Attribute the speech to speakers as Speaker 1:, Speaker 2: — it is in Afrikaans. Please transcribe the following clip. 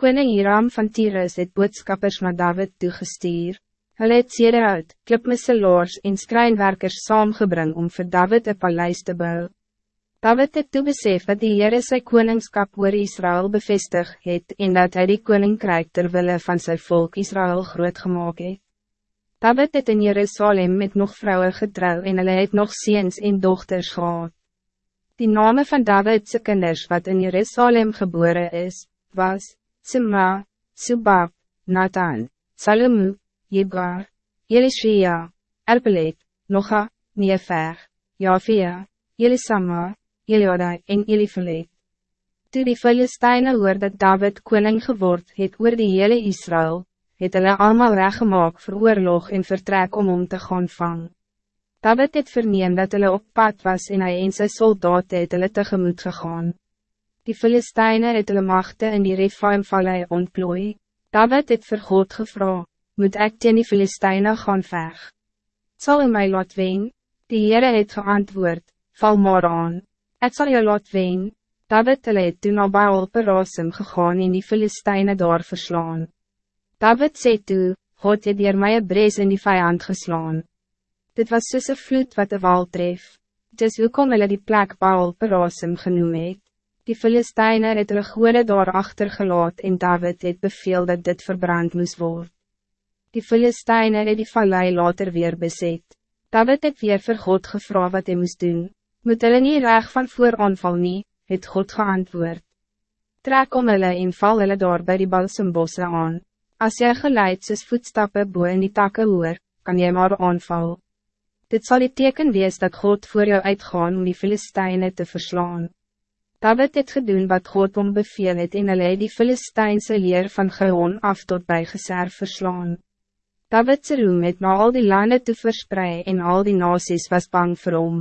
Speaker 1: Koning Hiram van Tyrus het boodskappers naar David toegestuur. Hulle het sederhout, klipmisselaars en skrijnwerkers saamgebring om voor David een paleis te bouwen. David het toe besef dat die Heere sy koningskap oor Israël bevestig het en dat hij die koninkrijk terwille van zijn volk Israël groot gemaakt het. David het in Jerusalem met nog vrouwen getrouw en hulle het nog ziens en dochters gehad. Die name van Davidse kinders wat in Jerusalem geboren is, was Sima, Subab, Nathan, Salomu, Jebar, Elishia, Erpelet, Nocha, Nefer, Jafia, Elisama, Eliada en Elifelet. Toe die Filisteine hoor dat David koning geword het oor die hele Israël, het hulle allemaal reggemaak vir oorlog en vertrek om om te gaan vang. David het verneem dat hulle op pad was en hy en sy soldaten het hulle tegemoet gegaan. Die Filisteine het hulle machte in die Rephaimvallei ontplooi. David het vir God gevra, moet ek teen die Filisteine gaan veg? Zal u mij laat ween? Die Heere het geantwoord, val maar aan. Het zal je laat ween, David het toen al Baal Perasum gegaan en die Filisteine daar verslaan. David sê toe, God het hier my brees in die vijand geslaan. Dit was soos vloed wat de wal tref. Dis hoekom hulle die plek Baal Perasum genoem het. Die Filisteine het hulle goede daar achtergelaat en David het beveel dat dit verbrand moest worden. Die Filisteine het die vallei later weer bezet. David het weer vir God gevra wat hij moest doen. Moet hulle nie reg van voor aanval nie, het God geantwoord. Trek om hulle en val hulle daar by die balsembosse aan. As jy geleid soos voetstappe bo in die takke hoor, kan jy maar aanval. Dit zal die teken wees dat God voor jou uitgaan om die Filisteine te verslaan. David het gedoen wat God om beveel het en hulle die Filisteinse leer van Geon af tot bij Geser verslaan. Davidse roem het na al die landen te verspreiden en al die nasies was bang vir hom.